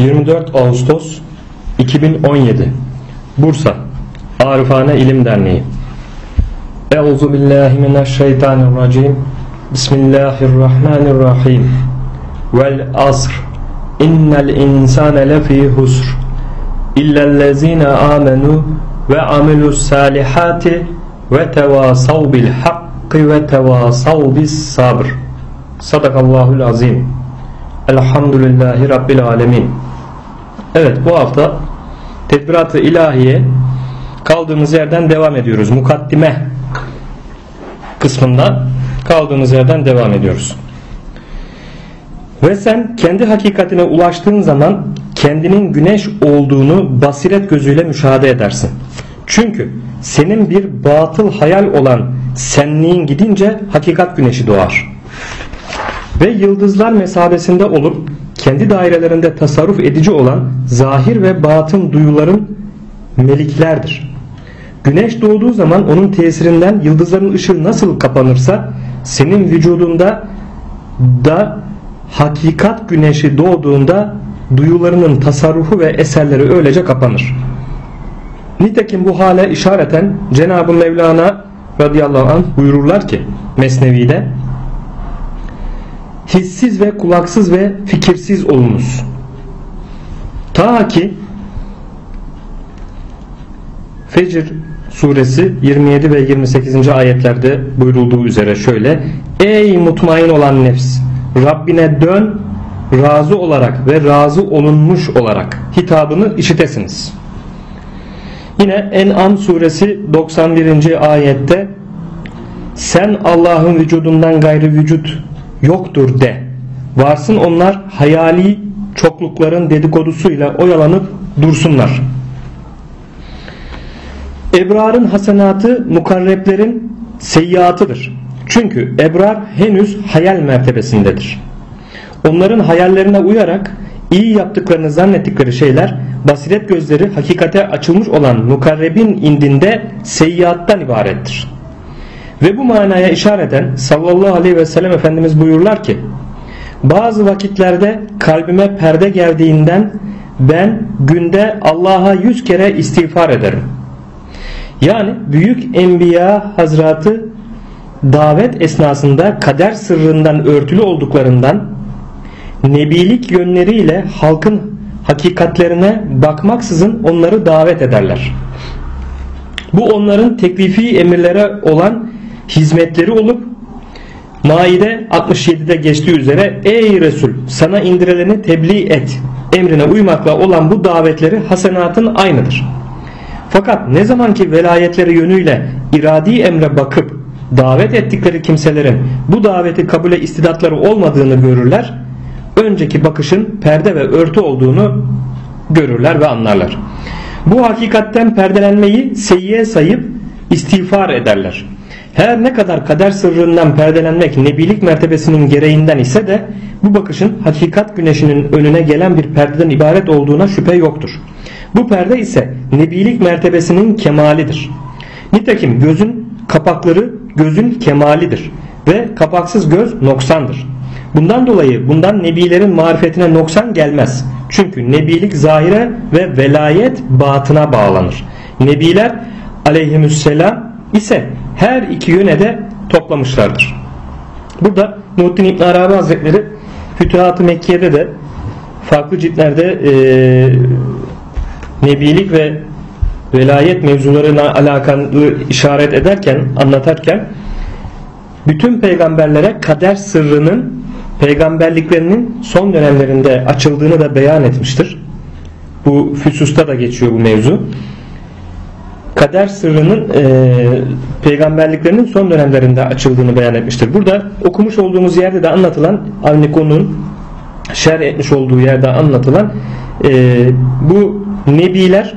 24 Ağustos 2017 Bursa Arifane İlim Derneği. Euzu billahi mineşşeytanirracim Bismillahirrahmanirrahim. Vel asr. İnnel insane lefî husr. İllellezine amenu ve amilus salihati ve tevasav bil hakkı ve tevasav bis sabr. Sadakallahul azim. Elhamdülillahi Rabbil alemin Evet bu hafta Tedbirat-ı ilahiye kaldığımız yerden devam ediyoruz. Mukaddime kısmında kaldığımız yerden devam ediyoruz. Ve sen kendi hakikatine ulaştığın zaman kendinin güneş olduğunu basiret gözüyle müşahede edersin. Çünkü senin bir batıl hayal olan senliğin gidince hakikat güneşi doğar. Ve yıldızlar mesabesinde olup kendi dairelerinde tasarruf edici olan zahir ve batın duyuların meliklerdir. Güneş doğduğu zaman onun tesirinden yıldızların ışığı nasıl kapanırsa senin vücudunda da hakikat güneşi doğduğunda duyularının tasarrufu ve eserleri öylece kapanır. Nitekim bu hale işareten Cenab-ı Mevlana radıyallahu anh buyururlar ki Mesnevi'de hissiz ve kulaksız ve fikirsiz olunuz. Ta ki Fecr suresi 27 ve 28. ayetlerde buyurulduğu üzere şöyle Ey mutmain olan nefs Rabbine dön razı olarak ve razı olunmuş olarak hitabını işitesiniz. Yine En'am suresi 91. ayette sen Allah'ın vücudundan gayrı vücut yoktur de. Varsın onlar hayali çoklukların dedikodusuyla oyalanıp dursunlar. Ebrarın hasenatı mukarreplerin seyyiatıdır. Çünkü ebrar henüz hayal mertebesindedir. Onların hayallerine uyarak iyi yaptıklarını zannettikleri şeyler basiret gözleri hakikate açılmış olan mukarrebin indinde seyyiattan ibarettir. Ve bu manaya işareten sallallahu aleyhi ve sellem Efendimiz buyurlar ki bazı vakitlerde kalbime perde geldiğinden ben günde Allah'a yüz kere istiğfar ederim. Yani büyük enbiya hazratı davet esnasında kader sırrından örtülü olduklarından nebilik yönleriyle halkın hakikatlerine bakmaksızın onları davet ederler. Bu onların teklifi emirlere olan hizmetleri olup Maide 67'de geçtiği üzere ey Resul sana indirileni tebliğ et emrine uymakla olan bu davetleri hasenatın aynıdır. Fakat ne zaman ki velayetleri yönüyle iradi emre bakıp davet ettikleri kimselerin bu daveti kabule istidatları olmadığını görürler. Önceki bakışın perde ve örtü olduğunu görürler ve anlarlar. Bu hakikatten perdelenmeyi seyyiye sayıp istiğfar ederler. Her ne kadar kader sırrından perdelenmek nebilik mertebesinin gereğinden ise de bu bakışın hakikat güneşinin önüne gelen bir perdeden ibaret olduğuna şüphe yoktur. Bu perde ise nebilik mertebesinin kemalidir. Nitekim gözün kapakları gözün kemalidir ve kapaksız göz noksandır. Bundan dolayı bundan nebilerin marifetine noksan gelmez. Çünkü nebilik zahire ve velayet batına bağlanır. Nebiler aleyhisselam ise her iki yöne de toplamışlardır. Burada Muhittin İbn Arabi Hazretleri Fütuhat-ı Mekke'de de farklı ciltlerde e, nebilik ve velayet mevzularına alakalı işaret ederken anlatarken bütün peygamberlere kader sırrının peygamberliklerinin son dönemlerinde açıldığını da beyan etmiştir. Bu füsusta da geçiyor bu mevzu kader sırrının e, peygamberliklerinin son dönemlerinde açıldığını beyan etmiştir. Burada okumuş olduğumuz yerde de anlatılan Avniko'nun şer etmiş olduğu yerde anlatılan e, bu nebiler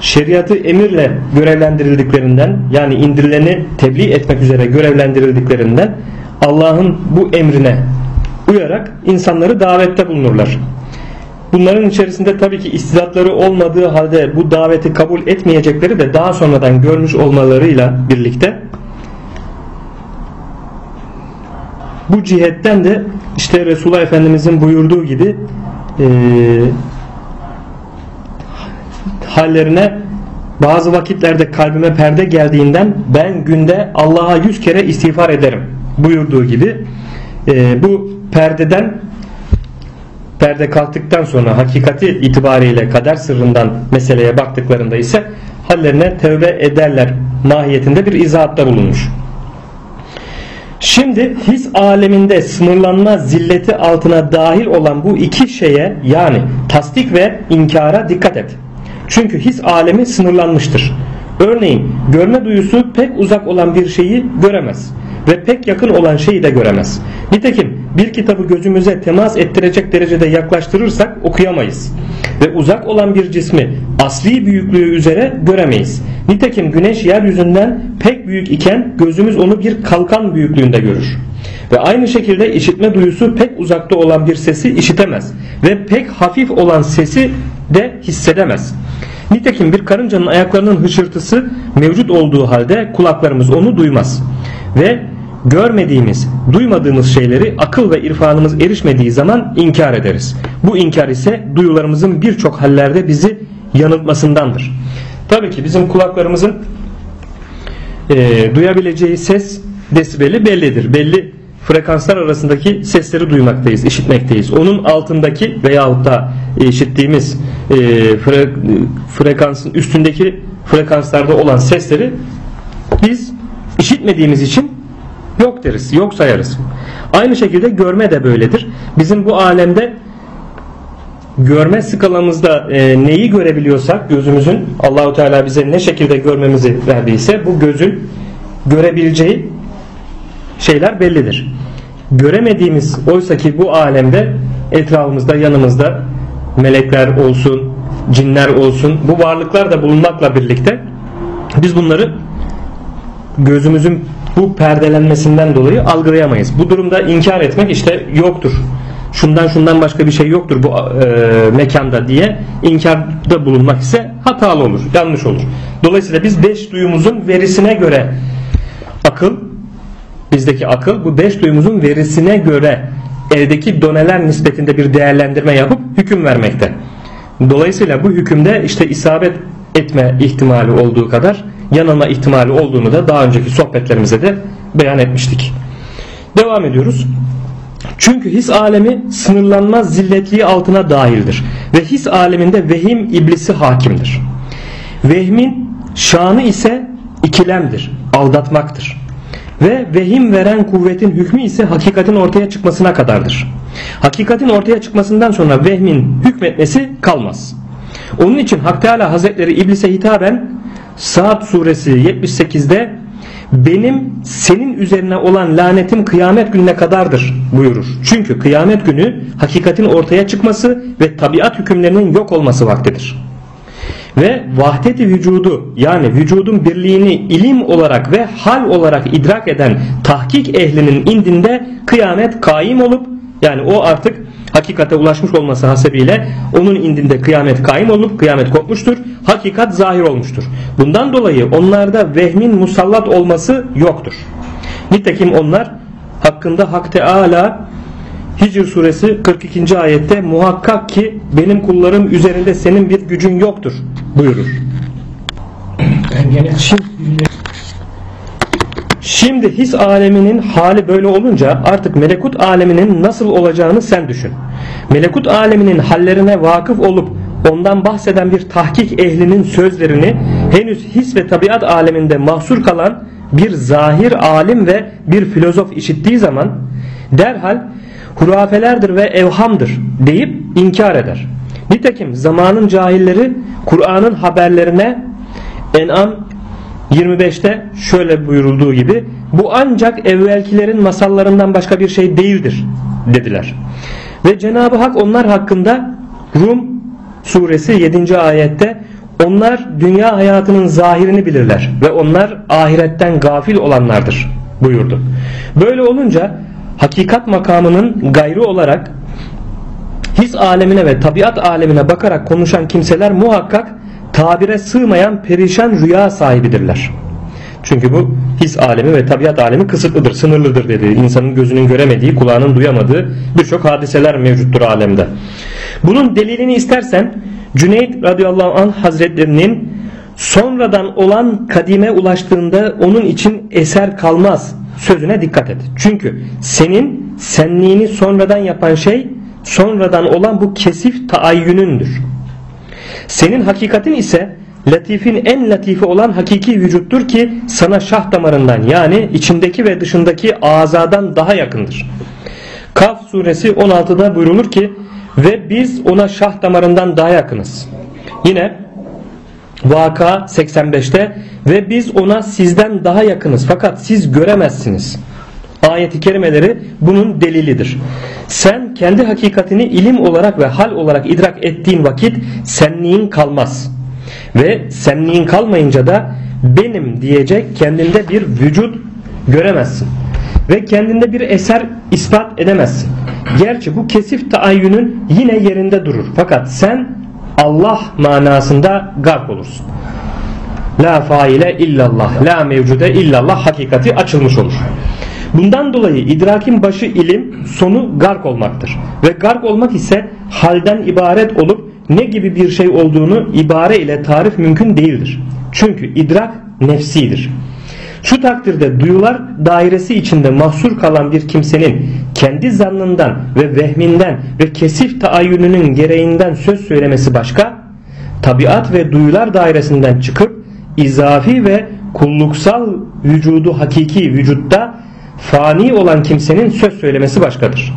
şeriatı emirle görevlendirildiklerinden yani indirileni tebliğ etmek üzere görevlendirildiklerinden Allah'ın bu emrine uyarak insanları davette bulunurlar. Bunların içerisinde tabii ki istidatları olmadığı halde bu daveti kabul etmeyecekleri de daha sonradan görmüş olmalarıyla birlikte Bu cihetten de işte Resulullah Efendimizin buyurduğu gibi e, hallerine bazı vakitlerde kalbime perde geldiğinden ben günde Allah'a yüz kere istiğfar ederim buyurduğu gibi e, bu perdeden perde kalktıktan sonra hakikati itibariyle kader sırrından meseleye baktıklarında ise hallerine tövbe ederler mahiyetinde bir izahatta bulunmuş. Şimdi his aleminde sınırlanma zilleti altına dahil olan bu iki şeye yani tasdik ve inkara dikkat et. Çünkü his alemi sınırlanmıştır. Örneğin görme duyusu pek uzak olan bir şeyi göremez ve pek yakın olan şeyi de göremez. Nitekim bir kitabı gözümüze temas ettirecek derecede yaklaştırırsak okuyamayız. Ve uzak olan bir cismi asli büyüklüğü üzere göremeyiz. Nitekim güneş yeryüzünden pek büyük iken gözümüz onu bir kalkan büyüklüğünde görür. Ve aynı şekilde işitme duyusu pek uzakta olan bir sesi işitemez. Ve pek hafif olan sesi de hissedemez. Nitekim bir karıncanın ayaklarının hışırtısı mevcut olduğu halde kulaklarımız onu duymaz. Ve görmediğimiz, duymadığımız şeyleri akıl ve irfanımız erişmediği zaman inkar ederiz. Bu inkar ise duyularımızın birçok hallerde bizi yanıltmasındandır. Tabii ki bizim kulaklarımızın e, duyabileceği ses desibeli bellidir. Belli frekanslar arasındaki sesleri duymaktayız, işitmekteyiz. Onun altındaki veyahut da işittiğimiz e, fre, frekansın üstündeki frekanslarda olan sesleri biz işitmediğimiz için yok deriz, yok sayarız. Aynı şekilde görme de böyledir. Bizim bu alemde görme skalamızda e, neyi görebiliyorsak gözümüzün Allahu Teala bize ne şekilde görmemizi verdiyse bu gözün görebileceği şeyler bellidir. Göremediğimiz oysa ki bu alemde etrafımızda yanımızda melekler olsun, cinler olsun bu varlıklar da bulunmakla birlikte biz bunları gözümüzün bu perdelenmesinden dolayı algılayamayız. Bu durumda inkar etmek işte yoktur. Şundan şundan başka bir şey yoktur bu e, mekanda diye inkarda bulunmak ise hatalı olur, yanlış olur. Dolayısıyla biz beş duyumuzun verisine göre akıl bizdeki akıl bu beş duyumuzun verisine göre eldeki doneler nispetinde bir değerlendirme yapıp hüküm vermekte. Dolayısıyla bu hükümde işte isabet etme ihtimali olduğu kadar yanılma ihtimali olduğunu da daha önceki sohbetlerimize de beyan etmiştik. Devam ediyoruz. Çünkü his alemi sınırlanmaz zilletliği altına dahildir. Ve his aleminde vehim iblisi hakimdir. Vehmin şanı ise ikilemdir, aldatmaktır. Ve vehim veren kuvvetin hükmü ise hakikatin ortaya çıkmasına kadardır. Hakikatin ortaya çıkmasından sonra vehmin hükmetmesi kalmaz. Onun için Hak Teala Hazretleri İblise hitaben Saat suresi 78'de benim senin üzerine olan lanetim kıyamet gününe kadardır buyurur. Çünkü kıyamet günü hakikatin ortaya çıkması ve tabiat hükümlerinin yok olması vaktidir ve vahdeti vücudu yani vücudun birliğini ilim olarak ve hal olarak idrak eden tahkik ehlinin indinde kıyamet kaim olup yani o artık hakikate ulaşmış olması hasebiyle onun indinde kıyamet kaim olup kıyamet kopmuştur. Hakikat zahir olmuştur. Bundan dolayı onlarda vehmin musallat olması yoktur. Nitekim onlar hakkında Hak Teala Hicr suresi 42. ayette muhakkak ki benim kullarım üzerinde senin bir gücün yoktur buyurur. Şimdi his aleminin hali böyle olunca artık melekut aleminin nasıl olacağını sen düşün. Melekut aleminin hallerine vakıf olup ondan bahseden bir tahkik ehlinin sözlerini henüz his ve tabiat aleminde mahsur kalan bir zahir alim ve bir filozof işittiği zaman derhal hurafelerdir ve evhamdır deyip inkar eder. Nitekim zamanın cahilleri Kur'an'ın haberlerine En'am 25'te şöyle buyurulduğu gibi bu ancak evvelkilerin masallarından başka bir şey değildir dediler. Ve Cenab-ı Hak onlar hakkında Rum suresi 7. ayette onlar dünya hayatının zahirini bilirler ve onlar ahiretten gafil olanlardır buyurdu. Böyle olunca hakikat makamının gayrı olarak his alemine ve tabiat alemine bakarak konuşan kimseler muhakkak tabire sığmayan perişan rüya sahibidirler. Çünkü bu his alemi ve tabiat alemi kısıtlıdır, sınırlıdır dedi. İnsanın gözünün göremediği, kulağının duyamadığı birçok hadiseler mevcuttur alemde. Bunun delilini istersen Cüneyt radıyallahu anh hazretlerinin sonradan olan kadime ulaştığında onun için eser kalmaz sözüne dikkat et. Çünkü senin senliğini sonradan yapan şey sonradan olan bu kesif taayyünündür. Senin hakikatin ise latifin en latifi olan hakiki vücuttur ki sana şah damarından yani içindeki ve dışındaki azadan daha yakındır. Kaf suresi 16'da buyrulur ki ve biz ona şah damarından daha yakınız. Yine Vaka 85'te ve biz ona sizden daha yakınız fakat siz göremezsiniz. Ayeti kerimeleri bunun delilidir. Sen kendi hakikatini ilim olarak ve hal olarak idrak ettiğin vakit senliğin kalmaz. Ve senliğin kalmayınca da benim diyecek kendinde bir vücut göremezsin. Ve kendinde bir eser ispat edemezsin. Gerçi bu kesif taayyünün yine yerinde durur. Fakat sen Allah manasında garp olursun. La faile illallah, la mevcude illallah hakikati açılmış olur. Bundan dolayı idrakin başı ilim, sonu gark olmaktır. Ve gark olmak ise halden ibaret olup ne gibi bir şey olduğunu ibare ile tarif mümkün değildir. Çünkü idrak nefsidir. Şu takdirde duyular dairesi içinde mahsur kalan bir kimsenin kendi zannından ve vehminden ve kesif taayyününün gereğinden söz söylemesi başka, tabiat ve duyular dairesinden çıkıp izafi ve kulluksal vücudu hakiki vücutta fani olan kimsenin söz söylemesi başkadır.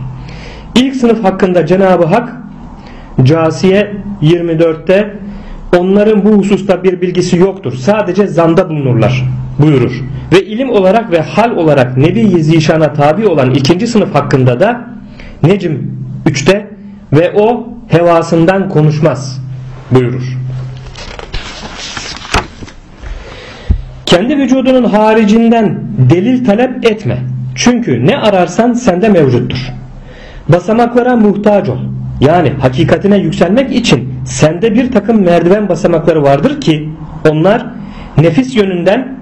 İlk sınıf hakkında Cenab-ı Hak Casiye 24'te onların bu hususta bir bilgisi yoktur. Sadece zanda bulunurlar buyurur. Ve ilim olarak ve hal olarak Nebi Zişan'a tabi olan ikinci sınıf hakkında da Necim 3'te ve o hevasından konuşmaz buyurur. Kendi vücudunun haricinden delil talep etme. Çünkü ne ararsan sende mevcuttur. Basamaklara muhtaç ol. Yani hakikatine yükselmek için sende bir takım merdiven basamakları vardır ki onlar nefis yönünden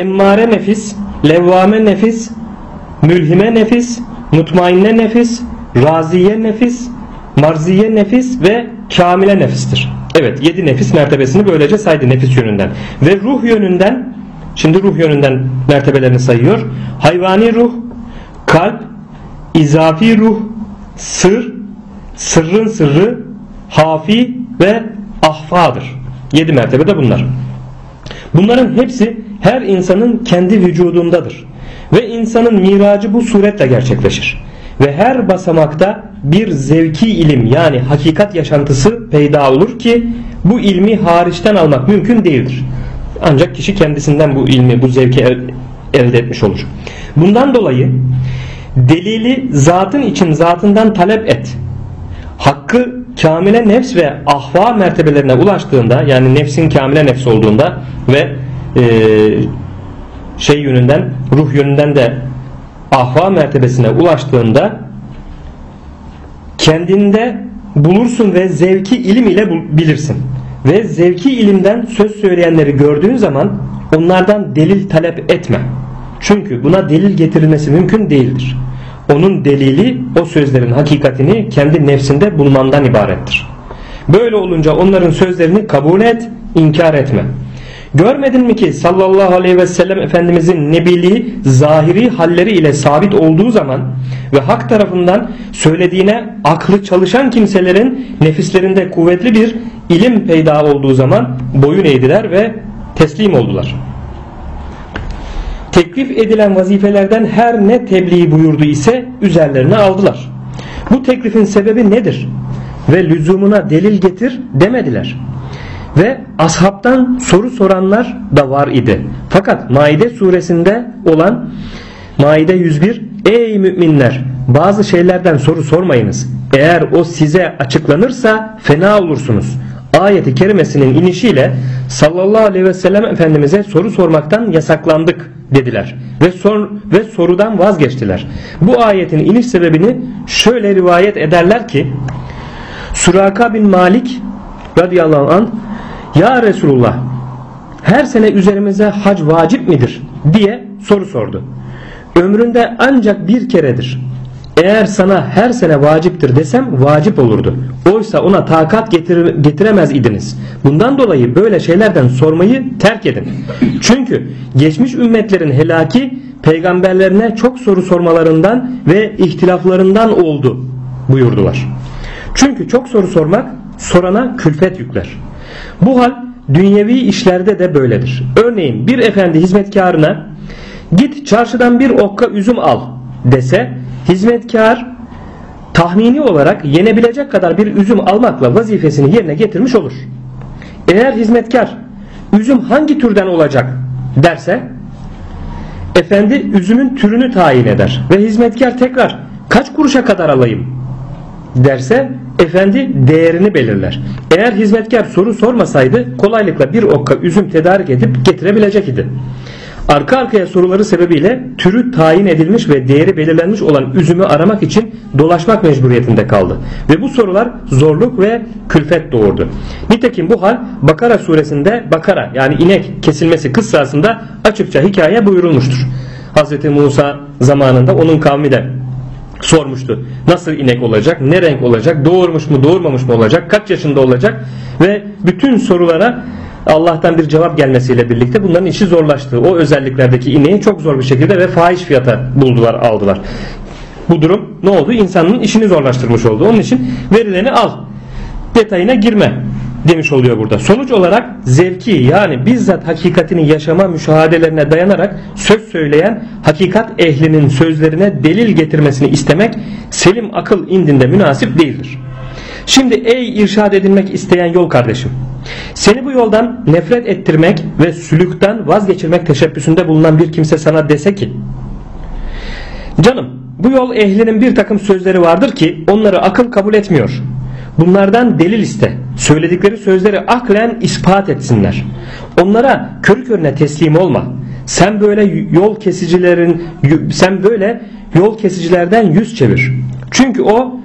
emmare nefis, levvame nefis, mülhime nefis, mutmainne nefis, raziye nefis, marziye nefis ve kamile nefistir. Evet yedi nefis mertebesini böylece saydı nefis yönünden. Ve ruh yönünden şimdi ruh yönünden mertebelerini sayıyor. Hayvani ruh, kalp, izafi ruh, sır, sırrın sırrı, hafi ve ahfadır. Yedi mertebede bunlar. Bunların hepsi her insanın kendi vücudundadır. Ve insanın miracı bu suretle gerçekleşir. Ve her basamakta bir zevki ilim yani hakikat yaşantısı peyda olur ki bu ilmi hariçten almak mümkün değildir. Ancak kişi kendisinden bu ilmi, bu zevki elde etmiş olur. Bundan dolayı delili zatın için zatından talep et. Hakkı kamile nefs ve ahva mertebelerine ulaştığında yani nefsin kamile nefs olduğunda ve e, şey yönünden ruh yönünden de ahva mertebesine ulaştığında kendinde bulursun ve zevki ilim ile bilirsin. Ve zevki ilimden söz söyleyenleri gördüğün zaman onlardan delil talep etme. Çünkü buna delil getirilmesi mümkün değildir. Onun delili o sözlerin hakikatini kendi nefsinde bulmandan ibarettir. Böyle olunca onların sözlerini kabul et, inkar etme. Görmedin mi ki sallallahu aleyhi ve sellem Efendimizin nebiliği zahiri halleri ile sabit olduğu zaman ve hak tarafından söylediğine aklı çalışan kimselerin nefislerinde kuvvetli bir ilim peyda olduğu zaman boyun eğdiler ve teslim oldular. Teklif edilen vazifelerden her ne tebliğ buyurdu ise üzerlerine aldılar. Bu teklifin sebebi nedir? Ve lüzumuna delil getir demediler. Ve ashabtan soru soranlar da var idi. Fakat Maide suresinde olan Maide 101 Ey müminler bazı şeylerden soru sormayınız. Eğer o size açıklanırsa fena olursunuz. Ayeti kerimesinin inişiyle sallallahu aleyhi ve sellem Efendimiz'e soru sormaktan yasaklandık dediler. Ve, sor, ve sorudan vazgeçtiler. Bu ayetin iniş sebebini şöyle rivayet ederler ki Suraka bin Malik radıyallahu anh ya Resulullah her sene üzerimize hac vacip midir diye soru sordu. Ömründe ancak bir keredir. Eğer sana her sene vaciptir desem vacip olurdu. Oysa ona takat getir, getiremez idiniz. Bundan dolayı böyle şeylerden sormayı terk edin. Çünkü geçmiş ümmetlerin helaki peygamberlerine çok soru sormalarından ve ihtilaflarından oldu buyurdular. Çünkü çok soru sormak sorana külfet yükler. Bu hal dünyevi işlerde de böyledir. Örneğin bir efendi hizmetkarına git çarşıdan bir okka üzüm al dese hizmetkar tahmini olarak yenebilecek kadar bir üzüm almakla vazifesini yerine getirmiş olur. Eğer hizmetkar üzüm hangi türden olacak derse efendi üzümün türünü tayin eder ve hizmetkar tekrar kaç kuruşa kadar alayım derse efendi değerini belirler. Eğer hizmetkar soru sormasaydı kolaylıkla bir okka üzüm tedarik edip getirebilecek idi. Arka arkaya soruları sebebiyle türü tayin edilmiş ve değeri belirlenmiş olan üzümü aramak için dolaşmak mecburiyetinde kaldı. Ve bu sorular zorluk ve külfet doğurdu. Nitekim bu hal Bakara suresinde Bakara yani inek kesilmesi kıssasında açıkça hikaye buyurulmuştur. Hz. Musa zamanında onun kavmi de sormuştu. Nasıl inek olacak? Ne renk olacak? Doğurmuş mu? Doğurmamış mı olacak? Kaç yaşında olacak? Ve bütün sorulara Allah'tan bir cevap gelmesiyle birlikte bunların işi zorlaştı. O özelliklerdeki ineği çok zor bir şekilde ve fahiş fiyata buldular, aldılar. Bu durum ne oldu? İnsanın işini zorlaştırmış oldu. Onun için verilerini al. Detayına girme demiş oluyor burada. Sonuç olarak zevki yani bizzat hakikatini yaşama müşahedelerine dayanarak söz söyleyen hakikat ehlinin sözlerine delil getirmesini istemek selim akıl indinde münasip değildir. Şimdi ey irşad edilmek isteyen yol kardeşim seni bu yoldan nefret ettirmek ve sülükten vazgeçirmek teşebbüsünde bulunan bir kimse sana dese ki Canım bu yol ehlinin bir takım sözleri vardır ki onları akıl kabul etmiyor. Bunlardan delil iste. Söyledikleri sözleri aklen ispat etsinler. Onlara körü körüne teslim olma. Sen böyle yol kesicilerin sen böyle yol kesicilerden yüz çevir. Çünkü o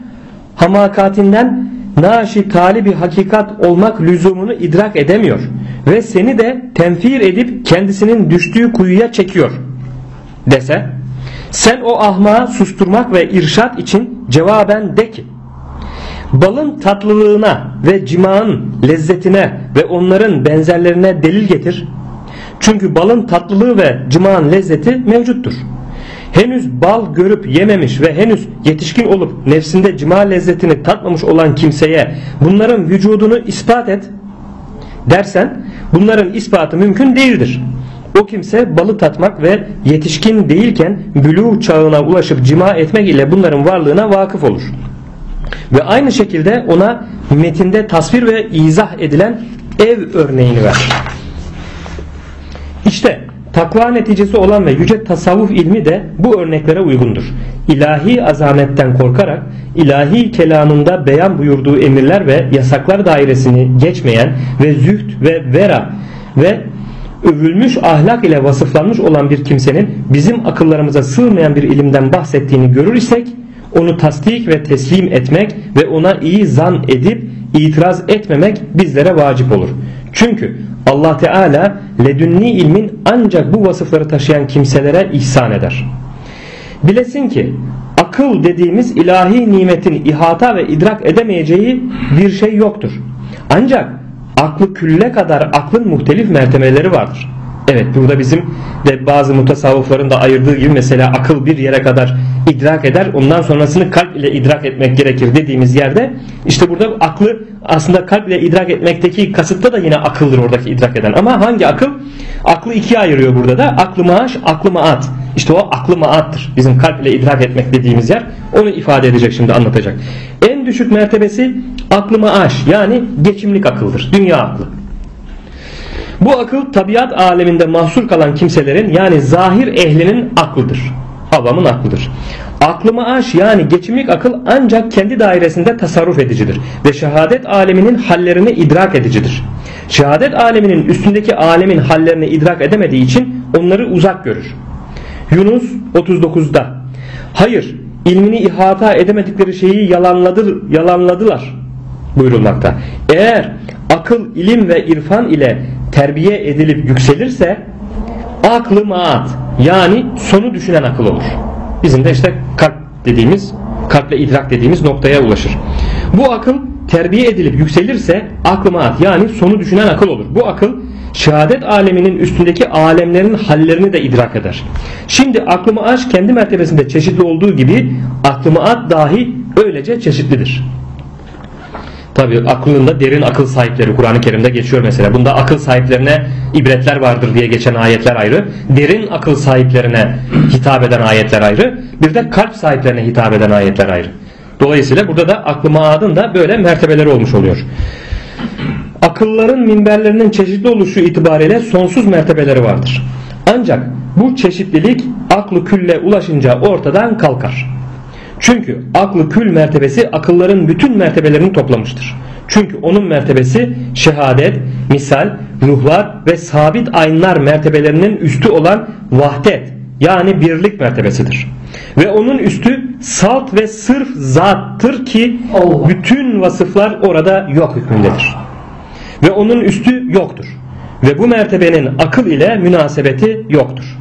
hamakatinden naşi talibi hakikat olmak lüzumunu idrak edemiyor ve seni de tenfir edip kendisinin düştüğü kuyuya çekiyor dese sen o ahmağı susturmak ve irşat için cevaben de ki balın tatlılığına ve cimağın lezzetine ve onların benzerlerine delil getir. Çünkü balın tatlılığı ve cimağın lezzeti mevcuttur henüz bal görüp yememiş ve henüz yetişkin olup nefsinde cima lezzetini tatmamış olan kimseye bunların vücudunu ispat et dersen bunların ispatı mümkün değildir. O kimse balı tatmak ve yetişkin değilken bülü çağına ulaşıp cima etmek ile bunların varlığına vakıf olur. Ve aynı şekilde ona metinde tasvir ve izah edilen ev örneğini ver. İşte Takva neticesi olan ve yüce tasavvuf ilmi de bu örneklere uygundur. İlahi azametten korkarak ilahi kelamında beyan buyurduğu emirler ve yasaklar dairesini geçmeyen ve züht ve vera ve övülmüş ahlak ile vasıflanmış olan bir kimsenin bizim akıllarımıza sığmayan bir ilimden bahsettiğini görür isek onu tasdik ve teslim etmek ve ona iyi zan edip itiraz etmemek bizlere vacip olur. Çünkü Allah Teala ledünni ilmin ancak bu vasıfları taşıyan kimselere ihsan eder. Bilesin ki akıl dediğimiz ilahi nimetin ihata ve idrak edemeyeceği bir şey yoktur. Ancak aklı külle kadar aklın muhtelif mertebeleri vardır. Evet burada bizim de bazı mutasavvıfların da ayırdığı gibi mesela akıl bir yere kadar idrak eder. Ondan sonrasını kalp ile idrak etmek gerekir dediğimiz yerde işte burada aklı aslında kalp ile idrak etmekteki kasıtta da yine akıldır oradaki idrak eden. Ama hangi akıl? Aklı ikiye ayırıyor burada da. Aklı maaş, aklı maat. İşte o aklı maattır. Bizim kalp ile idrak etmek dediğimiz yer. Onu ifade edecek şimdi anlatacak. En düşük mertebesi aklı maaş yani geçimlik akıldır. Dünya aklı. Bu akıl tabiat aleminde mahsur kalan kimselerin yani zahir ehlinin aklıdır. Avamın aklıdır. Aklı aş yani geçimlik akıl ancak kendi dairesinde tasarruf edicidir ve şehadet aleminin hallerini idrak edicidir. Şehadet aleminin üstündeki alemin hallerini idrak edemediği için onları uzak görür. Yunus 39'da Hayır ilmini ihata edemedikleri şeyi yalanladı, yalanladılar buyurulmakta. Eğer akıl, ilim ve irfan ile terbiye edilip yükselirse aklı maat yani sonu düşünen akıl olur. Bizim de işte kalp dediğimiz kalple idrak dediğimiz noktaya ulaşır. Bu akıl terbiye edilip yükselirse aklı maat yani sonu düşünen akıl olur. Bu akıl şehadet aleminin üstündeki alemlerin hallerini de idrak eder. Şimdi aklımı aç kendi mertebesinde çeşitli olduğu gibi aklımı at dahi öylece çeşitlidir. Tabi aklında derin akıl sahipleri Kur'an-ı Kerim'de geçiyor mesela. Bunda akıl sahiplerine ibretler vardır diye geçen ayetler ayrı. Derin akıl sahiplerine hitap eden ayetler ayrı. Bir de kalp sahiplerine hitap eden ayetler ayrı. Dolayısıyla burada da aklı adın da böyle mertebeleri olmuş oluyor. Akılların minberlerinin çeşitli oluşu itibariyle sonsuz mertebeleri vardır. Ancak bu çeşitlilik aklı külle ulaşınca ortadan kalkar. Çünkü aklı kül mertebesi akılların bütün mertebelerini toplamıştır. Çünkü onun mertebesi şehadet, misal, ruhlar ve sabit aynlar mertebelerinin üstü olan vahdet yani birlik mertebesidir. Ve onun üstü salt ve sırf zattır ki bütün vasıflar orada yok hükmündedir. Ve onun üstü yoktur. Ve bu mertebenin akıl ile münasebeti yoktur.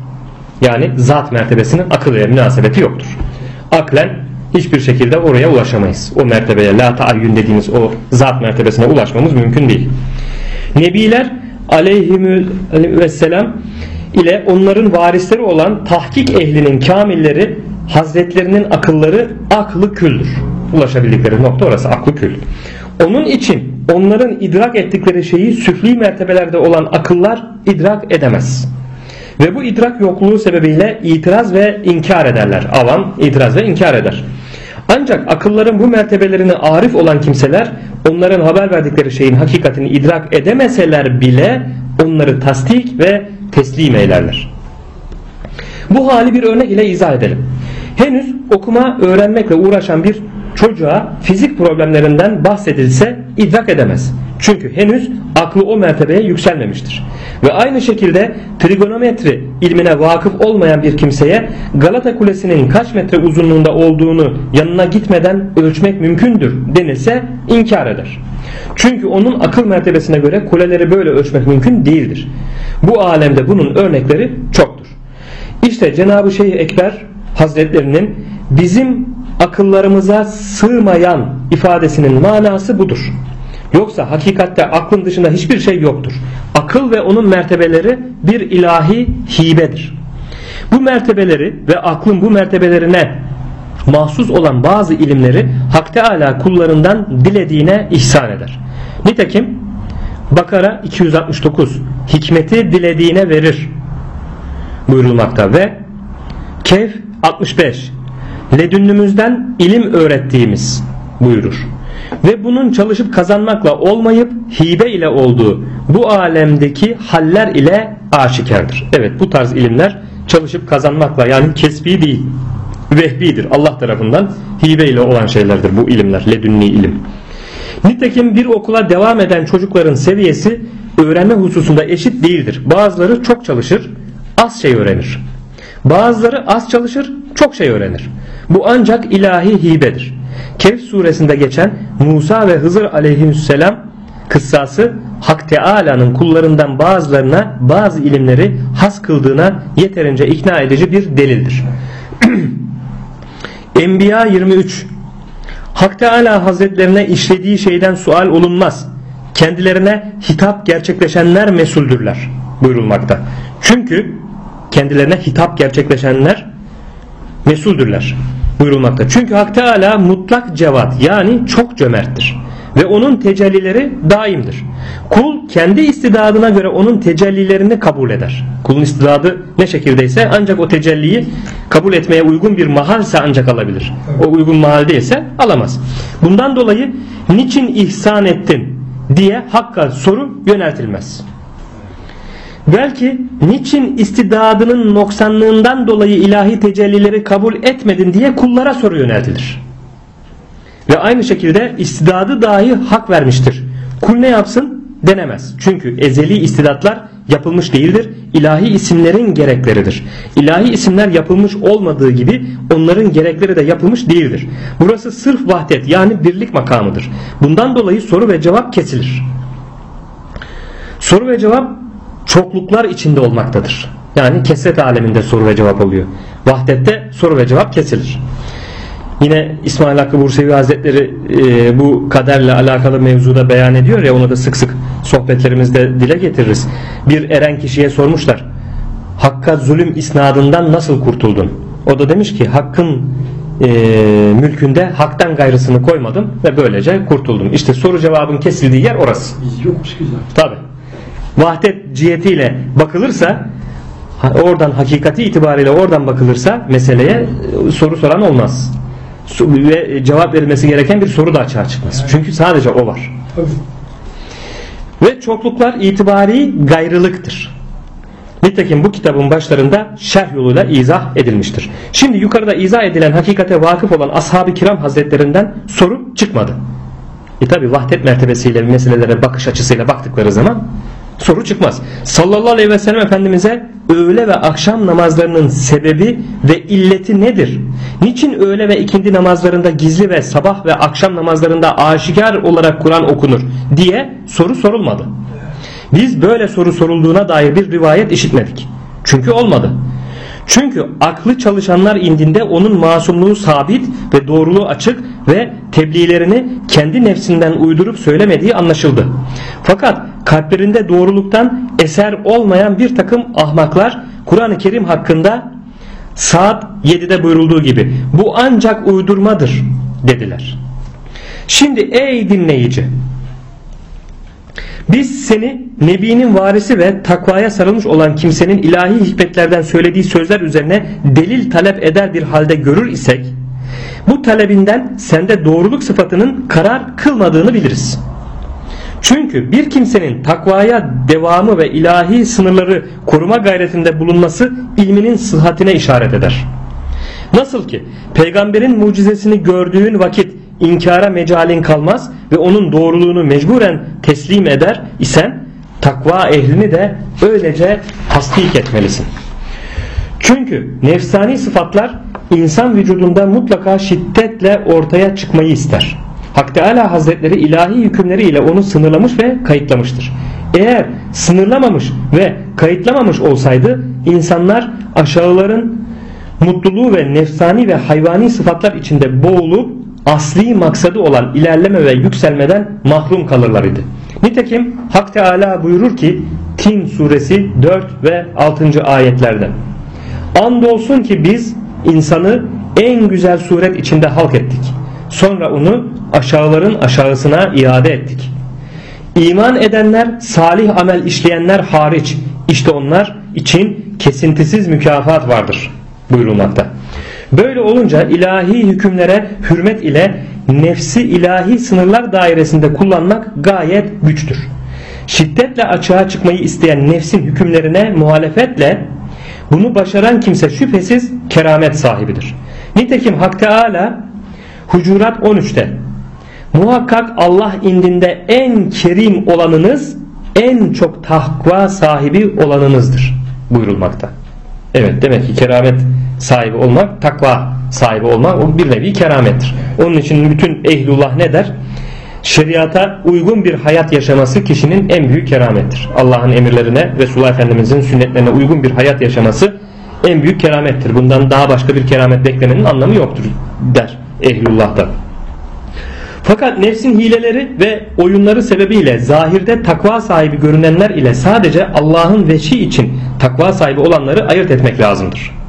Yani zat mertebesinin akıl ile münasebeti yoktur. Aklen hiçbir şekilde oraya ulaşamayız. O mertebeye la taayyün dediğimiz o zat mertebesine ulaşmamız mümkün değil. Nebiler aleyhimü vesselam ile onların varisleri olan tahkik ehlinin kamilleri hazretlerinin akılları aklı küldür. Ulaşabildikleri nokta orası aklı kül. Onun için onların idrak ettikleri şeyi süfli mertebelerde olan akıllar idrak edemez. Ve bu idrak yokluğu sebebiyle itiraz ve inkar ederler. Avam itiraz ve inkar eder. Ancak akılların bu mertebelerini arif olan kimseler onların haber verdikleri şeyin hakikatini idrak edemeseler bile onları tasdik ve teslim eylerler. Bu hali bir örnek ile izah edelim. Henüz okuma öğrenmekle uğraşan bir çocuğa fizik problemlerinden bahsedilse idrak edemez. Çünkü henüz aklı o mertebeye yükselmemiştir. Ve aynı şekilde trigonometri ilmine vakıf olmayan bir kimseye Galata Kulesi'nin kaç metre uzunluğunda olduğunu yanına gitmeden ölçmek mümkündür denilse inkar eder. Çünkü onun akıl mertebesine göre kuleleri böyle ölçmek mümkün değildir. Bu alemde bunun örnekleri çoktur. İşte Cenab-ı Şeyh Ekber Hazretlerinin bizim akıllarımıza sığmayan ifadesinin manası budur. Yoksa hakikatte aklın dışında hiçbir şey yoktur. Akıl ve onun mertebeleri bir ilahi hibedir. Bu mertebeleri ve aklın bu mertebelerine mahsus olan bazı ilimleri Hak Teala kullarından dilediğine ihsan eder. Nitekim Bakara 269 hikmeti dilediğine verir buyurulmakta ve Kehf 65 ledünnümüzden ilim öğrettiğimiz buyurur. Ve bunun çalışıp kazanmakla olmayıp hibe ile olduğu bu alemdeki haller ile aşikardır. Evet bu tarz ilimler çalışıp kazanmakla yani kesbi değil vehbidir. Allah tarafından hibe ile olan şeylerdir bu ilimler. Ledünni ilim. Nitekim bir okula devam eden çocukların seviyesi öğrenme hususunda eşit değildir. Bazıları çok çalışır, az şey öğrenir. Bazıları az çalışır, çok şey öğrenir. Bu ancak ilahi hibedir. Kehf suresinde geçen Musa ve Hızır aleyhisselam kıssası Hak Teala'nın kullarından bazılarına bazı ilimleri has kıldığına yeterince ikna edici bir delildir. Enbiya 23 Hak Teala Hazretlerine işlediği şeyden sual olunmaz. Kendilerine hitap gerçekleşenler mesuldürler buyurulmakta. Çünkü kendilerine hitap gerçekleşenler mesuldürler buyurulmakta. Çünkü Hak Teala mutlak cevat yani çok cömerttir. Ve onun tecellileri daimdir. Kul kendi istidadına göre onun tecellilerini kabul eder. Kulun istidadı ne şekildeyse ancak o tecelliyi kabul etmeye uygun bir mahalse ancak alabilir. O uygun mahal değilse alamaz. Bundan dolayı niçin ihsan ettin diye Hakk'a soru yöneltilmez. Belki niçin istidadının noksanlığından dolayı ilahi tecellileri kabul etmedin diye kullara soru yöneltilir. Ve aynı şekilde istidadı dahi hak vermiştir. Kul ne yapsın? Denemez. Çünkü ezeli istidatlar yapılmış değildir. İlahi isimlerin gerekleridir. İlahi isimler yapılmış olmadığı gibi onların gerekleri de yapılmış değildir. Burası sırf vahdet yani birlik makamıdır. Bundan dolayı soru ve cevap kesilir. Soru ve cevap çokluklar içinde olmaktadır. Yani kesret aleminde soru ve cevap oluyor. Vahdette soru ve cevap kesilir. Yine İsmail Hakkı Bursevi Hazretleri e, bu kaderle alakalı mevzuda beyan ediyor ya onu da sık sık sohbetlerimizde dile getiririz. Bir eren kişiye sormuşlar. Hakka zulüm isnadından nasıl kurtuldun? O da demiş ki hakkın e, mülkünde haktan gayrısını koymadım ve böylece kurtuldum. İşte soru cevabın kesildiği yer orası. Yokmuş güzel. Tabi. Vahdet cihetiyle bakılırsa oradan hakikati itibariyle oradan bakılırsa meseleye e, soru soran olmaz. Ve cevap verilmesi gereken bir soru da açığa çıkmaz. Çünkü sadece o var. Ve çokluklar itibari gayrılıktır. Nitekim bu kitabın başlarında şerh yoluyla izah edilmiştir. Şimdi yukarıda izah edilen hakikate vakıf olan ashab-ı kiram hazretlerinden soru çıkmadı. E tabi vahdet mertebesiyle meselelere bakış açısıyla baktıkları zaman soru çıkmaz. Sallallahu aleyhi ve sellem Efendimiz'e öğle ve akşam namazlarının sebebi ve illeti nedir? Niçin öğle ve ikindi namazlarında gizli ve sabah ve akşam namazlarında aşikar olarak Kur'an okunur diye soru sorulmadı. Biz böyle soru sorulduğuna dair bir rivayet işitmedik. Çünkü olmadı. Çünkü aklı çalışanlar indinde onun masumluğu sabit ve doğruluğu açık ve tebliğlerini kendi nefsinden uydurup söylemediği anlaşıldı. Fakat kalplerinde doğruluktan eser olmayan bir takım ahmaklar Kur'an-ı Kerim hakkında saat 7'de buyurulduğu gibi bu ancak uydurmadır dediler. Şimdi ey dinleyici biz seni Nebi'nin varisi ve takvaya sarılmış olan kimsenin ilahi hikmetlerden söylediği sözler üzerine delil talep eder bir halde görür isek bu talebinden sende doğruluk sıfatının karar kılmadığını biliriz. Çünkü bir kimsenin takvaya devamı ve ilahi sınırları koruma gayretinde bulunması ilminin sıhhatine işaret eder. Nasıl ki peygamberin mucizesini gördüğün vakit inkara mecalin kalmaz ve onun doğruluğunu mecburen teslim eder isen takva ehlini de öylece tasdik etmelisin. Çünkü nefsani sıfatlar insan vücudunda mutlaka şiddetle ortaya çıkmayı ister. Hak Teala Hazretleri ilahi hükümleri ile onu sınırlamış ve kayıtlamıştır. Eğer sınırlamamış ve kayıtlamamış olsaydı insanlar aşağıların mutluluğu ve nefsani ve hayvani sıfatlar içinde boğulup asli maksadı olan ilerleme ve yükselmeden mahrum kalırlar idi. Nitekim Hak Teala buyurur ki Tin suresi 4 ve 6. ayetlerde Andolsun ki biz insanı en güzel suret içinde halk ettik. Sonra onu aşağıların aşağısına iade ettik. İman edenler, salih amel işleyenler hariç işte onlar için kesintisiz mükafat vardır buyurulmakta. Böyle olunca ilahi hükümlere hürmet ile nefsi ilahi sınırlar dairesinde kullanmak gayet güçtür. Şiddetle açığa çıkmayı isteyen nefsin hükümlerine muhalefetle bunu başaran kimse şüphesiz keramet sahibidir. Nitekim Hak Teala Hucurat 13'te Muhakkak Allah indinde en kerim olanınız en çok takva sahibi olanınızdır buyurulmakta. Evet demek ki keramet sahibi olmak, takva sahibi olmak o bir nevi keramettir. Onun için bütün ehlullah ne der? Şeriata uygun bir hayat yaşaması kişinin en büyük keramettir. Allah'ın emirlerine, Resulullah Efendimizin sünnetlerine uygun bir hayat yaşaması en büyük keramettir. Bundan daha başka bir keramet beklemenin anlamı yoktur der ehlullah'ta. Fakat nefsin hileleri ve oyunları sebebiyle zahirde takva sahibi görünenler ile sadece Allah'ın veçi için takva sahibi olanları ayırt etmek lazımdır.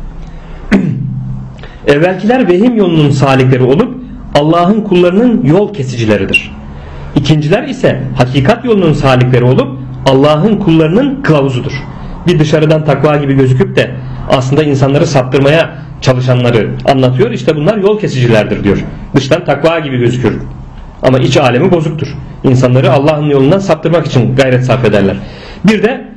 Evvelkiler vehim yolunun salikleri olup Allah'ın kullarının yol kesicileridir. İkinciler ise hakikat yolunun salikleri olup Allah'ın kullarının kılavuzudur. Bir dışarıdan takva gibi gözüküp de aslında insanları saptırmaya çalışanları anlatıyor. İşte bunlar yol kesicilerdir diyor. Dıştan takva gibi gözükür. Ama iç alemi bozuktur. İnsanları Allah'ın yolundan saptırmak için gayret sarf ederler. Bir de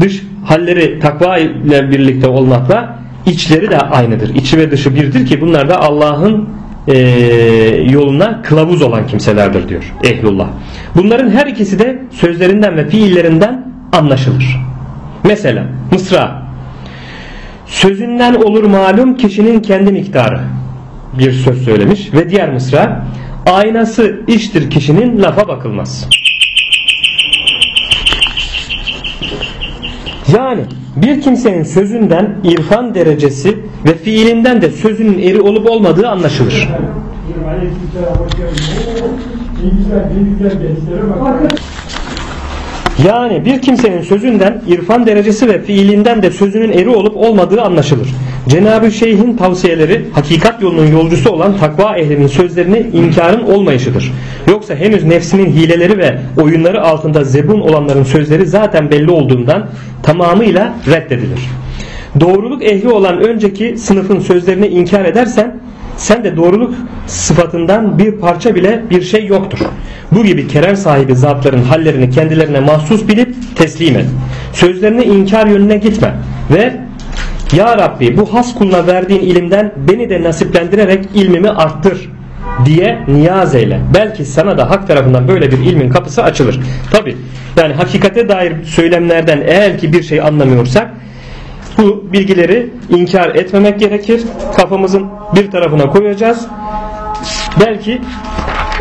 dış halleri takva ile birlikte olmakla içleri de aynıdır. İçi ve dışı birdir ki bunlar da Allah'ın e, yoluna kılavuz olan kimselerdir diyor ehlullah. Bunların her ikisi de sözlerinden ve fiillerinden anlaşılır. Mesela Mısra sözünden olur malum kişinin kendi miktarı bir söz söylemiş ve diğer Mısra aynası iştir kişinin lafa bakılmaz. Yani bir kimsenin sözünden irfan derecesi ve fiilinden de sözünün eri olup olmadığı anlaşılır. Yani bir kimsenin sözünden irfan derecesi ve fiilinden de sözünün eri olup olmadığı anlaşılır. Cenab-ı Şeyh'in tavsiyeleri hakikat yolunun yolcusu olan takva ehlinin sözlerini inkarın olmayışıdır. Yoksa henüz nefsinin hileleri ve oyunları altında zebun olanların sözleri zaten belli olduğundan tamamıyla reddedilir. Doğruluk ehli olan önceki sınıfın sözlerini inkar edersen sen de doğruluk sıfatından bir parça bile bir şey yoktur. Bu gibi kerem sahibi zatların hallerini kendilerine mahsus bilip teslim et. Sözlerini inkar yönüne gitme ve Ya Rabbi bu has kuluna verdiğin ilimden beni de nasiplendirerek ilmimi arttır diye niyaz eyle. Belki sana da hak tarafından böyle bir ilmin kapısı açılır. Tabi yani hakikate dair söylemlerden eğer ki bir şey anlamıyorsak bu bilgileri inkar etmemek gerekir. Kafamızın bir tarafına koyacağız. Belki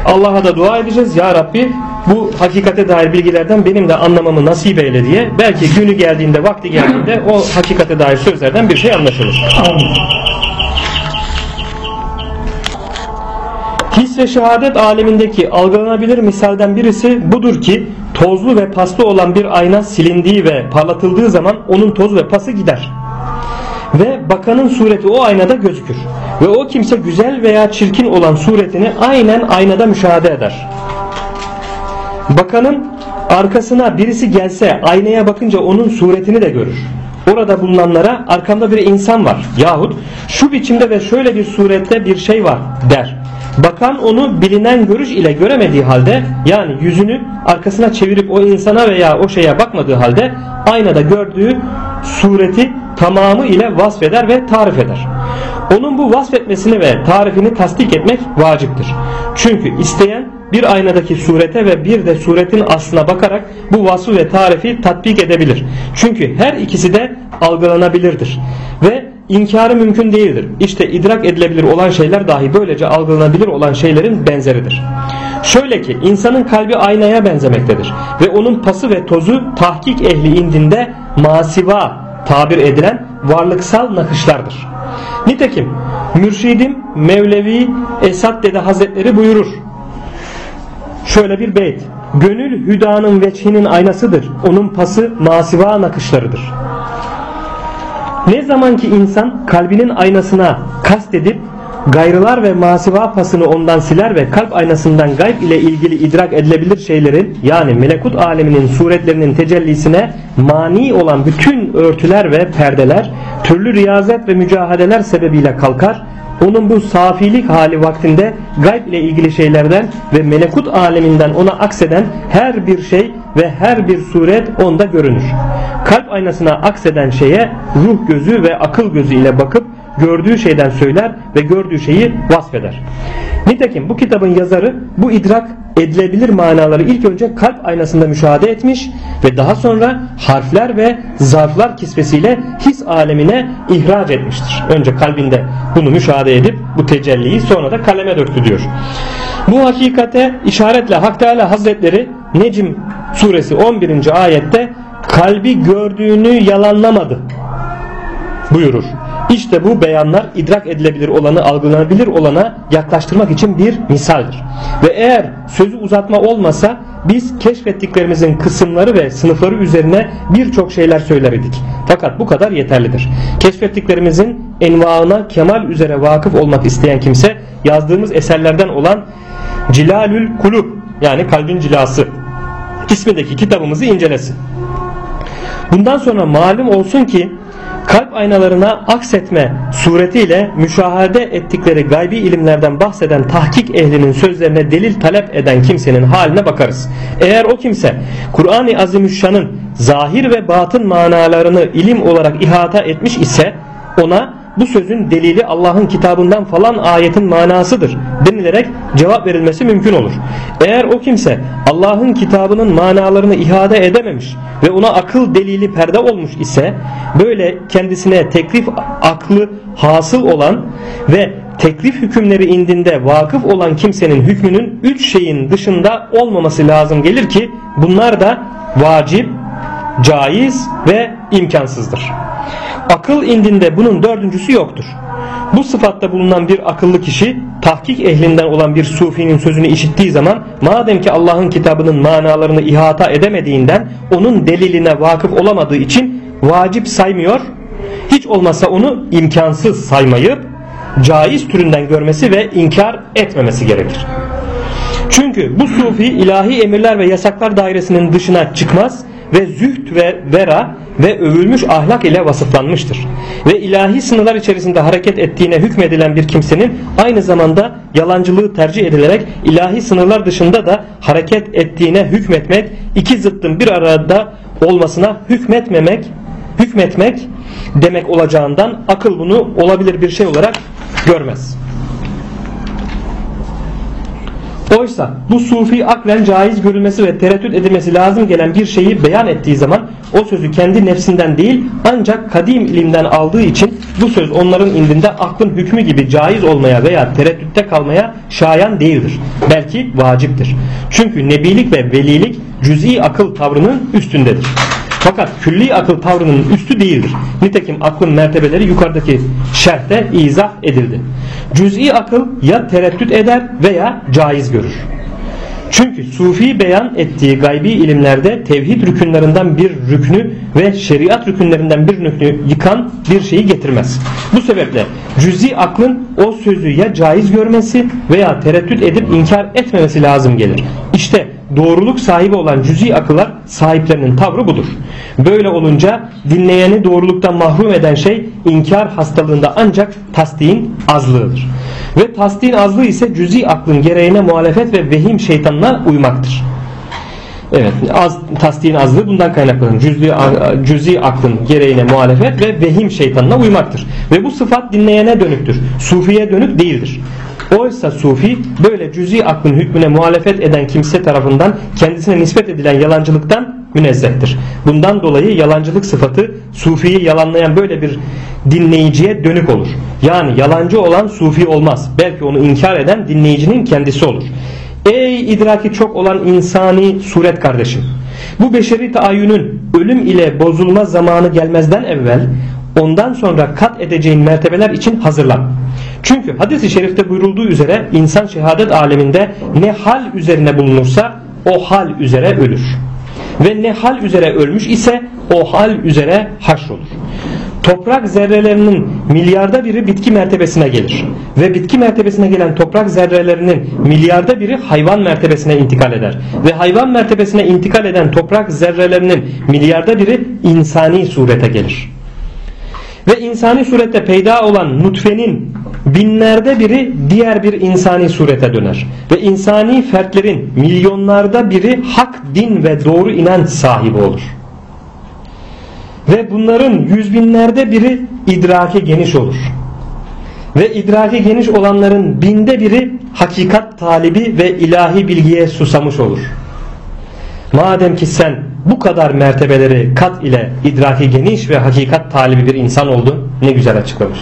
Allah'a da dua edeceğiz. Ya Rabbi bu hakikate dair bilgilerden benim de anlamamı nasip eyle diye. Belki günü geldiğinde, vakti geldiğinde o hakikate dair sözlerden bir şey anlaşılır. His ve şehadet alemindeki algılanabilir misalden birisi budur ki tozlu ve paslı olan bir ayna silindiği ve parlatıldığı zaman onun toz ve pası gider. Ve bakanın sureti o aynada gözükür. Ve o kimse güzel veya çirkin olan suretini aynen aynada müşahede eder. Bakanın arkasına birisi gelse aynaya bakınca onun suretini de görür. Orada bulunanlara arkamda bir insan var yahut şu biçimde ve şöyle bir surette bir şey var der. Bakan onu bilinen görüş ile göremediği halde yani yüzünü arkasına çevirip o insana veya o şeye bakmadığı halde aynada gördüğü sureti tamamı ile vasfeder ve tarif eder. Onun bu vasfetmesini ve tarifini tasdik etmek vaciptir. Çünkü isteyen bir aynadaki surete ve bir de suretin aslına bakarak bu vasfı ve tarifi tatbik edebilir. Çünkü her ikisi de algılanabilirdir. Ve inkarı mümkün değildir. İşte idrak edilebilir olan şeyler dahi böylece algılanabilir olan şeylerin benzeridir. Şöyle ki insanın kalbi aynaya benzemektedir ve onun pası ve tozu tahkik ehli indinde masiva tabir edilen varlıksal nakışlardır. Nitekim mürşidim Mevlevi Esad Dede Hazretleri buyurur. Şöyle bir beyt. Gönül hüdanın veçhinin aynasıdır. Onun pası masiva nakışlarıdır. Ne zaman ki insan kalbinin aynasına kast edip gayrılar ve masiva pasını ondan siler ve kalp aynasından gayb ile ilgili idrak edilebilir şeylerin yani melekut aleminin suretlerinin tecellisine mani olan bütün örtüler ve perdeler türlü riyazet ve mücahadeler sebebiyle kalkar onun bu safilik hali vaktinde gayb ile ilgili şeylerden ve melekut aleminden ona akseden her bir şey ve her bir suret onda görünür. Kalp aynasına akseden şeye ruh gözü ve akıl gözü ile bakıp gördüğü şeyden söyler ve gördüğü şeyi vasfeder. Nitekim bu kitabın yazarı bu idrak edilebilir manaları ilk önce kalp aynasında müşahede etmiş ve daha sonra harfler ve zarflar kisvesiyle his alemine ihraç etmiştir. Önce kalbinde bunu müşahede edip bu tecelliyi sonra da kaleme döktü diyor. Bu hakikate işaretle Hak Teala Hazretleri Necim suresi 11. ayette kalbi gördüğünü yalanlamadı buyurur. İşte bu beyanlar idrak edilebilir olanı algılanabilir olana yaklaştırmak için bir misaldir. Ve eğer sözü uzatma olmasa biz keşfettiklerimizin kısımları ve sınıfları üzerine birçok şeyler söyler idik. Fakat bu kadar yeterlidir. Keşfettiklerimizin envaına kemal üzere vakıf olmak isteyen kimse yazdığımız eserlerden olan Cilalül Kulub yani kalbin cilası ismindeki kitabımızı incelesin. Bundan sonra malum olsun ki kalp aynalarına aksetme suretiyle müşahede ettikleri gaybi ilimlerden bahseden tahkik ehlinin sözlerine delil talep eden kimsenin haline bakarız. Eğer o kimse Kur'an-ı Azimüşşan'ın zahir ve batın manalarını ilim olarak ihata etmiş ise ona bu sözün delili Allah'ın kitabından falan ayetin manasıdır denilerek cevap verilmesi mümkün olur. Eğer o kimse Allah'ın kitabının manalarını ihade edememiş ve ona akıl delili perde olmuş ise böyle kendisine teklif aklı hasıl olan ve teklif hükümleri indinde vakıf olan kimsenin hükmünün üç şeyin dışında olmaması lazım gelir ki bunlar da vacip, caiz ve imkansızdır. Akıl indinde bunun dördüncüsü yoktur. Bu sıfatta bulunan bir akıllı kişi tahkik ehlinden olan bir sufinin sözünü işittiği zaman madem ki Allah'ın kitabının manalarını ihata edemediğinden onun deliline vakıf olamadığı için vacip saymıyor hiç olmazsa onu imkansız saymayıp caiz türünden görmesi ve inkar etmemesi gerekir. Çünkü bu sufi ilahi emirler ve yasaklar dairesinin dışına çıkmaz ve züht ve vera ve övülmüş ahlak ile vasıflanmıştır. Ve ilahi sınırlar içerisinde hareket ettiğine hükmedilen bir kimsenin aynı zamanda yalancılığı tercih edilerek ilahi sınırlar dışında da hareket ettiğine hükmetmek iki zıttın bir arada olmasına hükmetmemek hükmetmek demek olacağından akıl bunu olabilir bir şey olarak görmez. Oysa bu sufi aklen caiz görülmesi ve tereddüt edilmesi lazım gelen bir şeyi beyan ettiği zaman o sözü kendi nefsinden değil ancak kadim ilimden aldığı için bu söz onların indinde aklın hükmü gibi caiz olmaya veya tereddütte kalmaya şayan değildir. Belki vaciptir. Çünkü nebilik ve velilik cüz'i akıl tavrının üstündedir. Fakat külli akıl tavrının üstü değildir. Nitekim aklın mertebeleri yukarıdaki şerhte izah edildi. Cüz'i akıl ya tereddüt eder veya caiz görür. Çünkü sufi beyan ettiği gaybi ilimlerde tevhid rükünlerinden bir rüknü ve şeriat rükünlerinden bir rüknü yıkan bir şeyi getirmez. Bu sebeple cüzi aklın o sözü ya caiz görmesi veya tereddüt edip inkar etmemesi lazım gelir. İşte doğruluk sahibi olan cüzi akıllar sahiplerinin tavrı budur. Böyle olunca dinleyeni doğruluktan mahrum eden şey inkar hastalığında ancak tasdiğin azlığıdır. Ve tasdiğin azlığı ise cüzi aklın gereğine muhalefet ve vehim şeytanına uymaktır. Evet, az, tasdiğin azlığı bundan kaynaklanır. Cüzi, cüzi aklın gereğine muhalefet ve vehim şeytanına uymaktır. Ve bu sıfat dinleyene dönüktür. Sufiye dönük değildir. Oysa sufi böyle cüzi aklın hükmüne muhalefet eden kimse tarafından kendisine nispet edilen yalancılıktan münezzehtir. Bundan dolayı yalancılık sıfatı sufiyi yalanlayan böyle bir dinleyiciye dönük olur. Yani yalancı olan sufi olmaz. Belki onu inkar eden dinleyicinin kendisi olur. Ey idraki çok olan insani suret kardeşim. Bu beşeri taayyünün ölüm ile bozulma zamanı gelmezden evvel ondan sonra kat edeceğin mertebeler için hazırlan. Çünkü hadis-i şerifte buyurulduğu üzere insan şehadet aleminde ne hal üzerine bulunursa o hal üzere ölür. Ve ne hal üzere ölmüş ise o hal üzere haşrolur. Toprak zerrelerinin milyarda biri bitki mertebesine gelir. Ve bitki mertebesine gelen toprak zerrelerinin milyarda biri hayvan mertebesine intikal eder. Ve hayvan mertebesine intikal eden toprak zerrelerinin milyarda biri insani surete gelir. Ve insani surette peyda olan nutfenin binlerde biri diğer bir insani surete döner. Ve insani fertlerin milyonlarda biri hak, din ve doğru inanç sahibi olur. Ve bunların yüz binlerde biri idraki geniş olur. Ve idraki geniş olanların binde biri hakikat talibi ve ilahi bilgiye susamış olur. Madem ki sen bu kadar mertebeleri kat ile idraki geniş ve hakikat talibi bir insan oldun ne güzel açıklamış.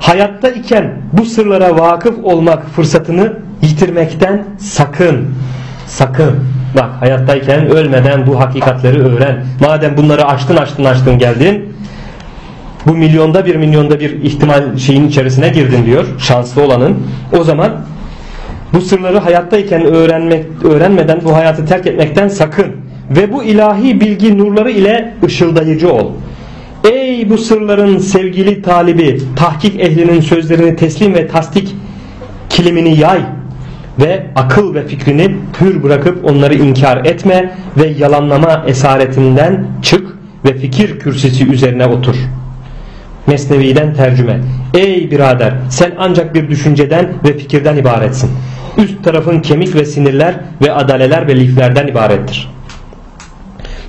Hayatta iken bu sırlara vakıf olmak fırsatını yitirmekten sakın. Sakın. Bak hayattayken ölmeden bu hakikatleri öğren. Madem bunları açtın açtın açtın geldin. Bu milyonda bir milyonda bir ihtimal şeyin içerisine girdin diyor. Şanslı olanın. O zaman bu sırları hayattayken öğrenmek öğrenmeden bu hayatı terk etmekten sakın. Ve bu ilahi bilgi nurları ile ışıldayıcı ol. Ey bu sırların sevgili talibi, tahkik ehlinin sözlerini teslim ve tasdik kilimini yay ve akıl ve fikrini pür bırakıp onları inkar etme ve yalanlama esaretinden çık ve fikir kürsüsü üzerine otur. Mesnevi'den tercüme. Ey birader sen ancak bir düşünceden ve fikirden ibaretsin. Üst tarafın kemik ve sinirler ve adaleler ve liflerden ibarettir.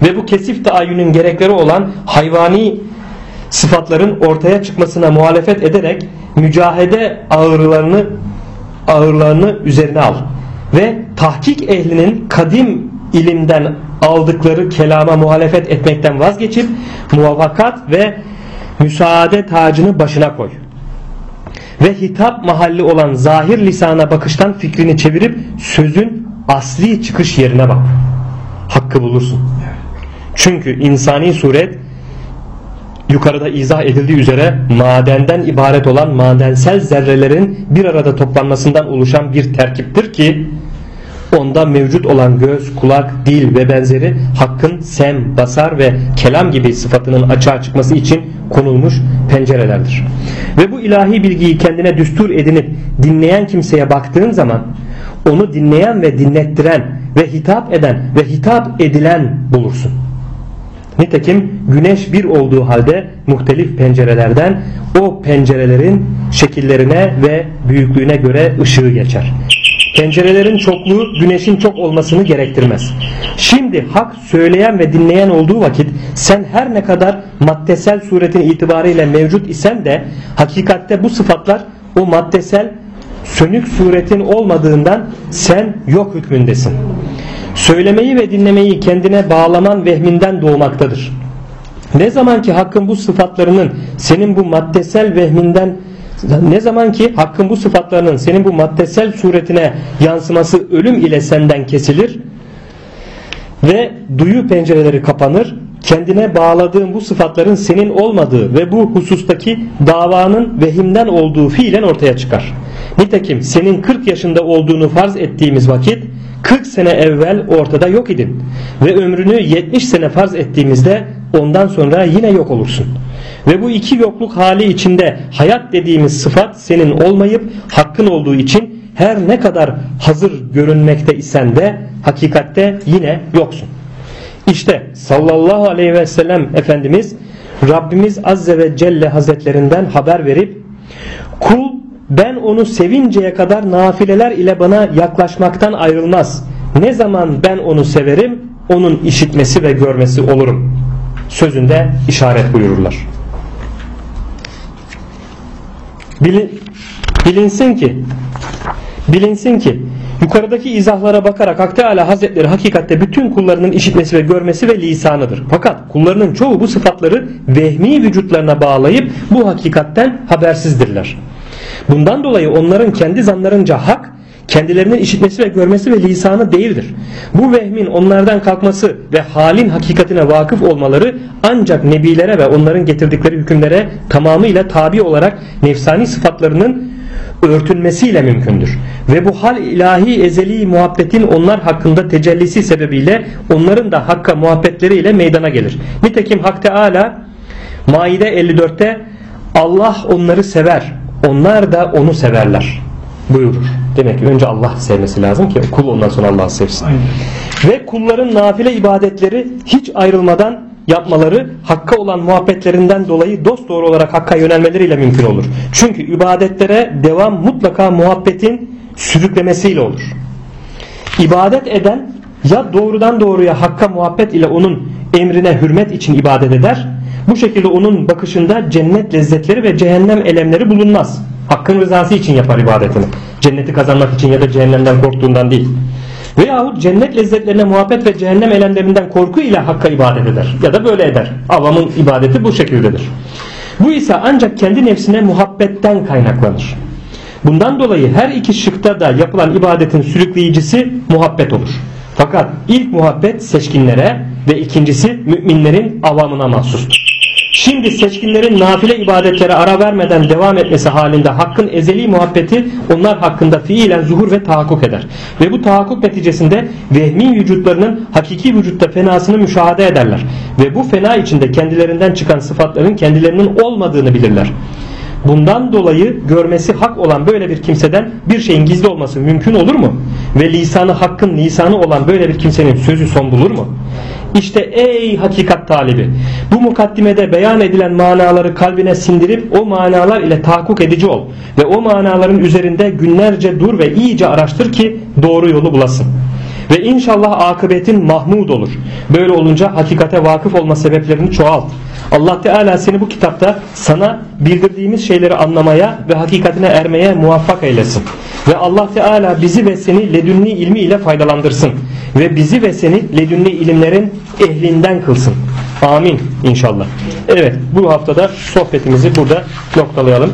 Ve bu kesif taayyünün gerekleri olan hayvani sıfatların ortaya çıkmasına muhalefet ederek mücahede ağırlarını ağırlarını üzerine al. Ve tahkik ehlinin kadim ilimden aldıkları kelama muhalefet etmekten vazgeçip muvaffakat ve müsaade tacını başına koy. Ve hitap mahalli olan zahir lisana bakıştan fikrini çevirip sözün asli çıkış yerine bak. Hakkı bulursun. Çünkü insani suret yukarıda izah edildiği üzere madenden ibaret olan madensel zerrelerin bir arada toplanmasından oluşan bir terkiptir ki onda mevcut olan göz, kulak, dil ve benzeri hakkın sem, basar ve kelam gibi sıfatının açığa çıkması için konulmuş pencerelerdir. Ve bu ilahi bilgiyi kendine düstur edinip dinleyen kimseye baktığın zaman onu dinleyen ve dinlettiren ve hitap eden ve hitap edilen bulursun. Nitekim güneş bir olduğu halde muhtelif pencerelerden o pencerelerin şekillerine ve büyüklüğüne göre ışığı geçer. Pencerelerin çokluğu güneşin çok olmasını gerektirmez. Şimdi hak söyleyen ve dinleyen olduğu vakit sen her ne kadar maddesel suretin itibariyle mevcut isen de hakikatte bu sıfatlar o maddesel sönük suretin olmadığından sen yok hükmündesin. Söylemeyi ve dinlemeyi kendine bağlaman vehminden doğmaktadır. Ne zaman ki hakkın bu sıfatlarının senin bu maddesel vehminden ne zaman ki hakkın bu sıfatlarının senin bu maddesel suretine yansıması ölüm ile senden kesilir ve duyu pencereleri kapanır kendine bağladığın bu sıfatların senin olmadığı ve bu husustaki davanın vehimden olduğu fiilen ortaya çıkar. Nitekim senin 40 yaşında olduğunu farz ettiğimiz vakit 40 sene evvel ortada yok idin ve ömrünü 70 sene farz ettiğimizde ondan sonra yine yok olursun. Ve bu iki yokluk hali içinde hayat dediğimiz sıfat senin olmayıp hakkın olduğu için her ne kadar hazır görünmekte isen de hakikatte yine yoksun. İşte sallallahu aleyhi ve sellem Efendimiz Rabbimiz Azze ve Celle Hazretlerinden haber verip kul ben onu sevinceye kadar nafileler ile bana yaklaşmaktan ayrılmaz. Ne zaman ben onu severim onun işitmesi ve görmesi olurum. Sözünde işaret buyururlar. Bilinsin ki bilinsin ki yukarıdaki izahlara bakarak Hak Teala Hazretleri hakikatte bütün kullarının işitmesi ve görmesi ve lisanıdır. Fakat kullarının çoğu bu sıfatları vehmi vücutlarına bağlayıp bu hakikatten habersizdirler. Bundan dolayı onların kendi zanlarınca hak kendilerinin işitmesi ve görmesi ve lisanı değildir. Bu vehmin onlardan kalkması ve halin hakikatine vakıf olmaları ancak nebilere ve onların getirdikleri hükümlere tamamıyla tabi olarak nefsani sıfatlarının örtünmesiyle mümkündür. Ve bu hal ilahi ezeli muhabbetin onlar hakkında tecellisi sebebiyle onların da hakka muhabbetleriyle meydana gelir. Nitekim Hak Teala Maide 54'te Allah onları sever onlar da onu severler buyurur. Demek ki önce Allah sevmesi lazım ki kul ondan sonra Allah'ı sevsin. Aynen. Ve kulların nafile ibadetleri hiç ayrılmadan yapmaları hakka olan muhabbetlerinden dolayı dost doğru olarak hakka yönelmeleriyle mümkün olur. Çünkü ibadetlere devam mutlaka muhabbetin sürüklemesiyle olur. İbadet eden ya doğrudan doğruya hakka muhabbet ile onun emrine hürmet için ibadet eder bu şekilde onun bakışında cennet lezzetleri ve cehennem elemleri bulunmaz. Hakkın rızası için yapar ibadetini. Cenneti kazanmak için ya da cehennemden korktuğundan değil. Veyahut cennet lezzetlerine muhabbet ve cehennem elemlerinden korku ile hakka ibadet eder. Ya da böyle eder. Avamın ibadeti bu şekildedir. Bu ise ancak kendi nefsine muhabbetten kaynaklanır. Bundan dolayı her iki şıkta da yapılan ibadetin sürükleyicisi muhabbet olur. Fakat ilk muhabbet seçkinlere ve ikincisi müminlerin avamına mahsustur. Şimdi seçkinlerin nafile ibadetlere ara vermeden devam etmesi halinde hakkın ezeli muhabbeti onlar hakkında fiilen zuhur ve tahakkuk eder. Ve bu tahakkuk neticesinde vehmi vücutlarının hakiki vücutta fenasını müşahede ederler. Ve bu fena içinde kendilerinden çıkan sıfatların kendilerinin olmadığını bilirler. Bundan dolayı görmesi hak olan böyle bir kimseden bir şeyin gizli olması mümkün olur mu? Ve lisanı hakkın lisanı olan böyle bir kimsenin sözü son bulur mu? İşte ey hakikat talibi bu mukaddimede beyan edilen manaları kalbine sindirip o manalar ile tahakkuk edici ol ve o manaların üzerinde günlerce dur ve iyice araştır ki doğru yolu bulasın. Ve inşallah akıbetin mahmud olur. Böyle olunca hakikate vakıf olma sebeplerini çoğalt. Allah Teala seni bu kitapta sana bildirdiğimiz şeyleri anlamaya ve hakikatine ermeye muvaffak eylesin. Ve Allah Teala bizi ve seni ledünni ilmi ile faydalandırsın ve bizi ve seni ledünni ilimlerin ehlinden kılsın. Amin inşallah. Evet bu haftada sohbetimizi burada noktalayalım.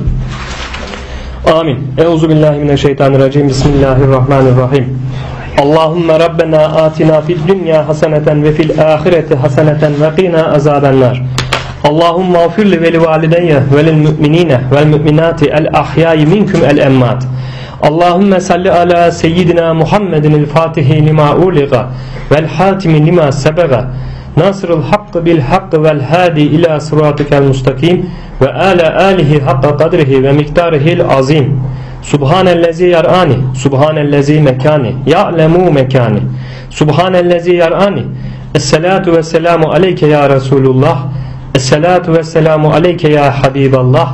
Amin. Euzu billahi mineşşeytanirracim. Bismillahirrahmanirrahim. Allahümme Rabbena atina fid dünya haseneten ve fil ahireti haseneten ve qina azabennar. Allahümme afirli veli valideyye velil müminine vel müminati el ahyayi minkum el emmat. Allahümme salli ala seyyidina Muhammedinil fatihi lima uliga vel hatimi lima sebega nasrul hakkı bil hakkı vel hadi ila suratikel mustakim ve ala alihi hakka kadrihi ve miktarihil azim. Subhanellezi yarani Subhanellezi mekani Ya'lemu mekani. Subhanellezi yarani Esselatu ve selamu aleyke ya Resulullah Esselatu ve selamu aleyke ya Habiballah.